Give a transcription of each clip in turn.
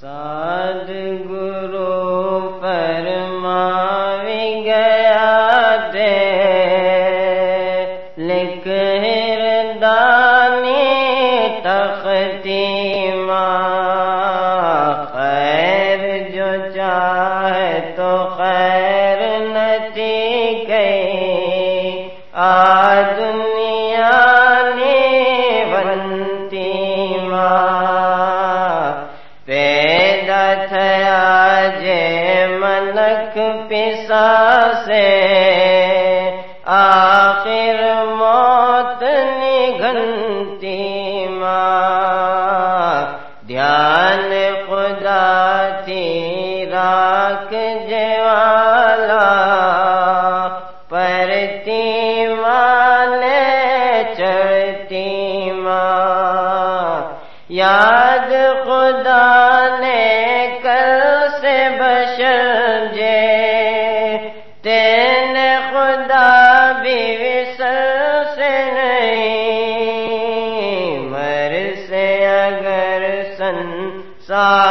ساد راک جوالا، پرتی والے چڑھتی ماں۔ یاد خدا نے کل سے بشر جے تین خدا بھی وسر سے نہیں۔ مر سے اگر سنسار لیکن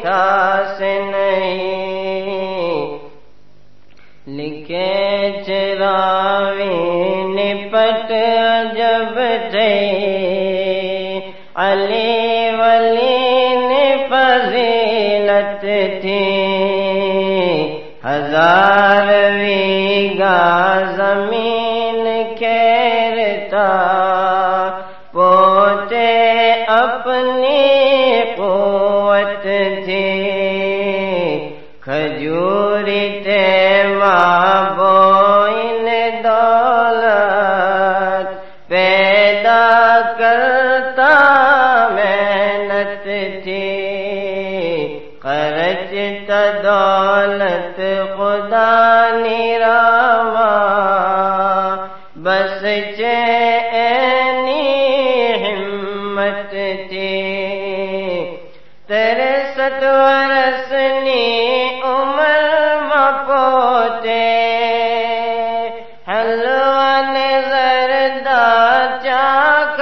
کئی تھا سے نہیں لکھے چراوی نپٹ جب تھے علی ولی نے فضیلت تھی ہزار ویگا زمین دولت خدا نیراما بس چینی ہمت تھی تیرے ستورسنی عمر مپوتے حلوان زردہ چاک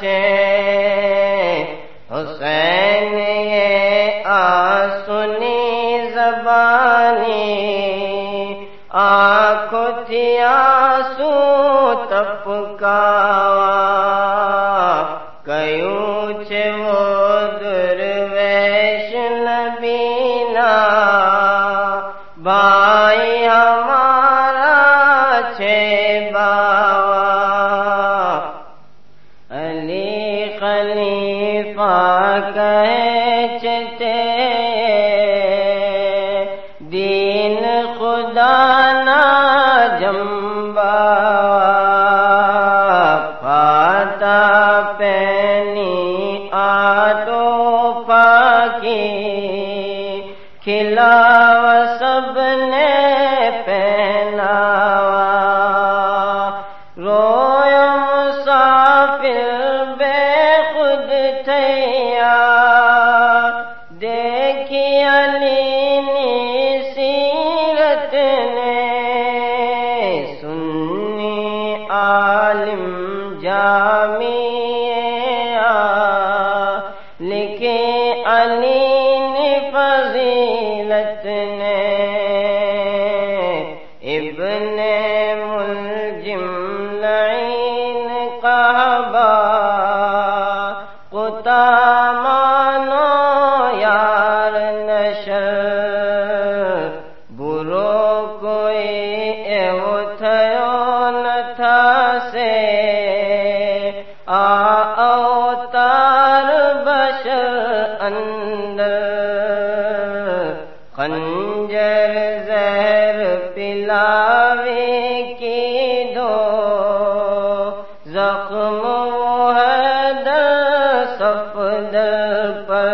چے حسین یہ آسنی زبانی آنکھو تھی آسو تپکاوا۔ کیوں چھے وہ درویش نبینا؟ بھائی ہمارا چھے باوا پینی آٹو پاکی کھلاو سب نے پہناوا۔ رویا مسافر بے خود تھیا۔ دیکھی علی نی سیرت نے۔ سنی عالم جامی دو زخم ہے دس افضل پر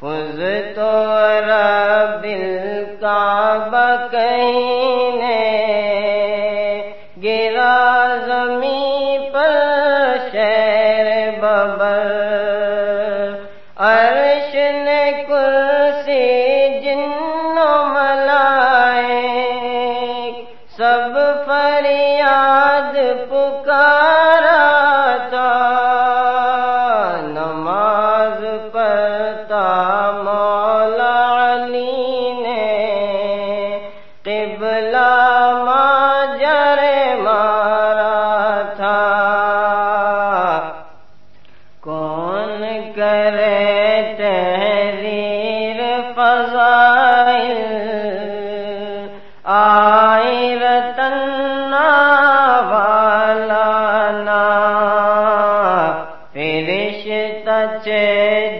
فض تو رب الکعبہ کہیں نے گرا زمین پر شیر ببر عرش نے کرسی کون کرے تحریر فضائل آئی رتنا والا نا فرشتہ چے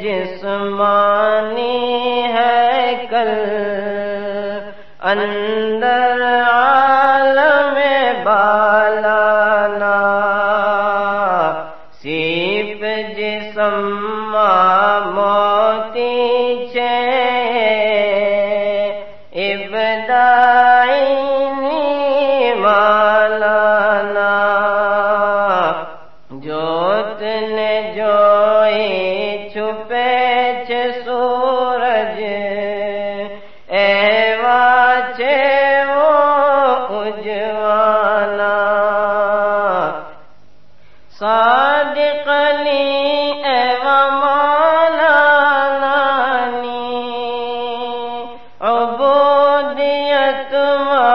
جسمانی ہے کل اندر عالم جوت نے جوئی چھپے چھ سورج۔ ایوا چے وہ اجوانا۔ صادقنی ایوا مولانا عبودیت مہمامی